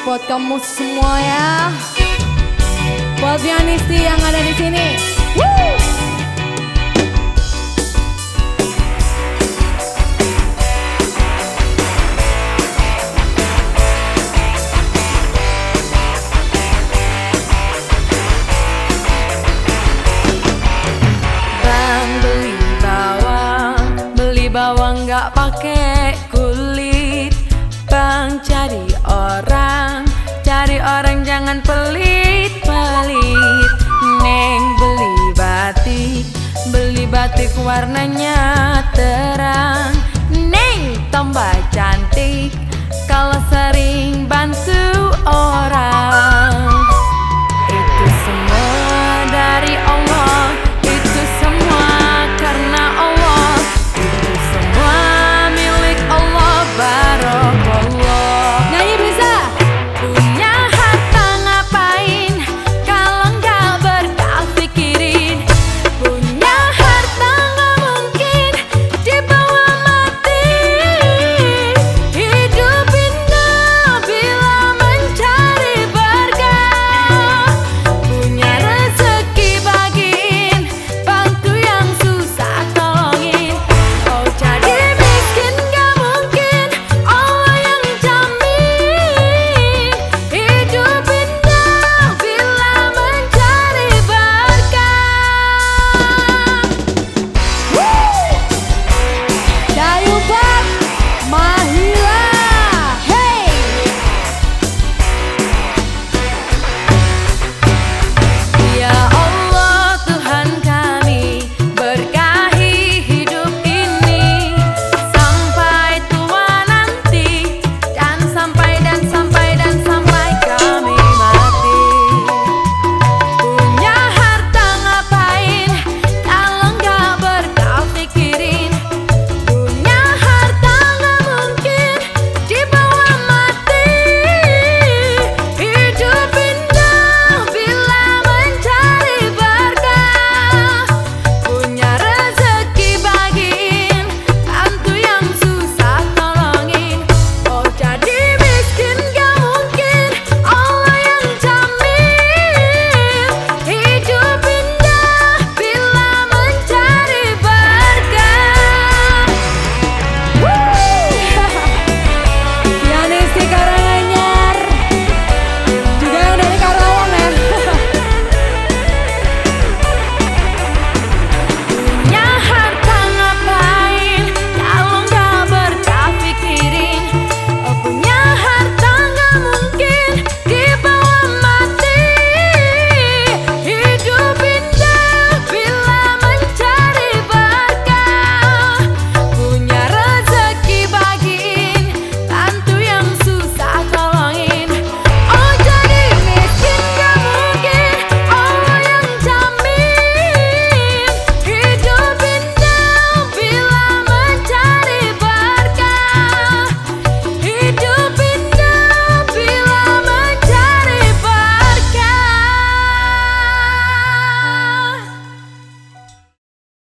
Buat kamu semua ya. Buat pianisti yang ada di sini. Woo! Bawang nggak pakai kulit. Bang Cari orang jangan pelit-pelit Neng beli batik. Beli batik warnanya terang. Neng tambah cantik. Kalau sering orang